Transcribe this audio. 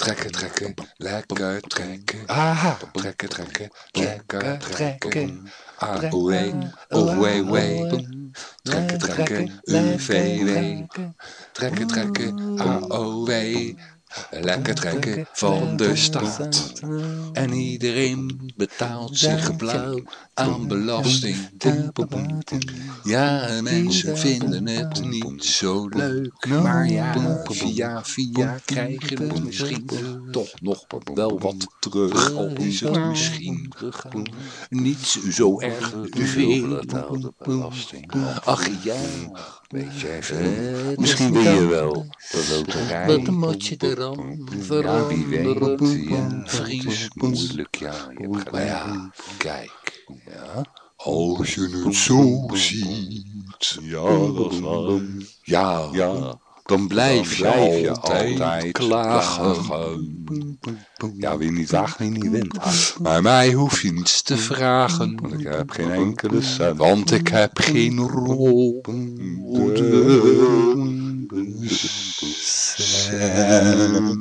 Trekken, trekken, lekker trekken. Aha, trekken, trekken, lekker trekken. AOE, OWW. Trekken, trekken, UVW. Trekken, trekken, AOW. Lekker trekken van de staat. En iedereen betaalt zich blauw aan belasting. Ja, mensen vinden het niet zo leuk. Maar ja, via via krijgen we misschien toch nog wel wat terug. Al is het misschien niet zo erg veel. Ach ja, Weet je even. Misschien wil je wel de loterij. wat moet je er dan Ja, wie weet. veranderen? Ja, is moeilijk, ja. Je hebt Maar gelijk. ja, kijk. Ja. Als je het zo ziet. Ja, dat is waar. Ja, Ja. dan blijf je, blijf je altijd, altijd klagen. Ja, wie niet waagt, wie niet wint. Maar mij hoef je niets te vragen. Ik heb geen enkele cent. Want ik heb geen rol. De-